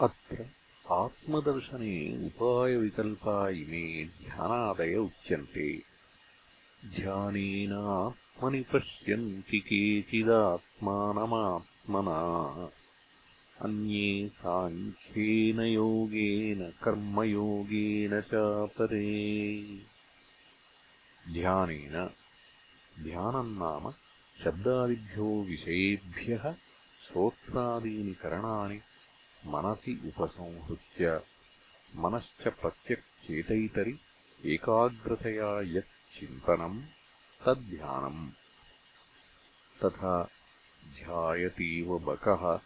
अत्र आत्मदर्शने उपायविकल्पा इमे ध्यानादय उच्यन्ते। ध्यानेनात्मनि पश्यन्ति केचिदात्मानमात्मना। अन्ये साङ्ख्येन योगेन कर्मयोगेन चापरे ध्यानेन। ध्यानम् नाम शब्दादिभ्यो विषयेभ्यः श्रोत्रादीनि करणानि मनसि उपसंहृत्य मनश्च प्रत्यक्चेतैतरि एकाग्रतया यच्चिन्तनम् तद्ध्यानम्। तथा ध्यायतीव बकः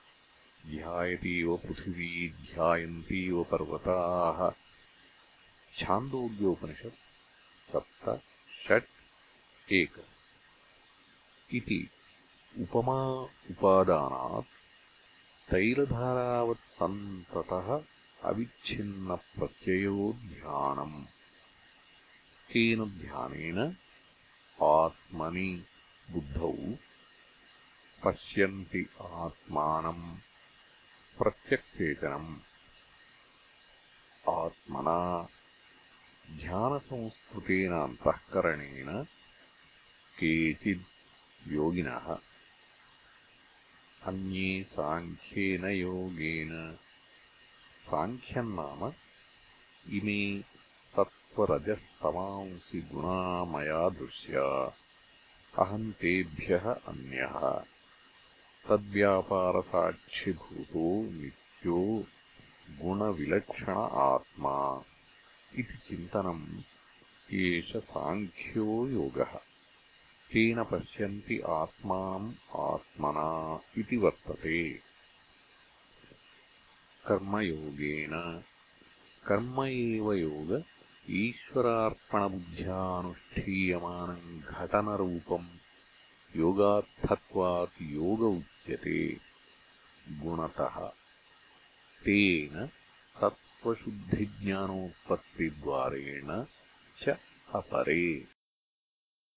ध्यायतीव पृथिवी ध्यायन्तीव पर्वताः। छान्दोग्योपनिषत् सप्त षट् एक। इति उपमा उपादानात् तैलधारावत्सन्ततः अविच्छिन्नप्रत्ययो ध्यानम् तेन ध्यानेन आत्मनि बुद्धौ पश्यन्ति आत्मानम् प्रत्यक्तेतनम् आत्मना ध्यानसंस्कृतेन अन्तःकरणेन केचिद् योगिनः अन्ये साङ्ख्येन योगेन। साङ्ख्यम् नाम इमे सत्त्वरजस्तमांसि गुणा मया दृश्या। अहम् तेभ्यः अन्यः। तद्व्यापारसाक्षिभूतो नित्यो गुणविलक्षण आत्मा इति चिन्तनम् एष साङ्ख्यो योगः। तेन पश्यन्ति आत्मना इति वर्तते। कर्मयोगेन। कर्म एव योग ईश्वरार्पणबुद्ध्यानुष्ठीयमानम् घटनरूपम् योगार्थत्वात् योग उच्यते। गुणतः। तेन तत्त्वशुद्धिज्ञानोत्पत्तिद्वारेण च अपरे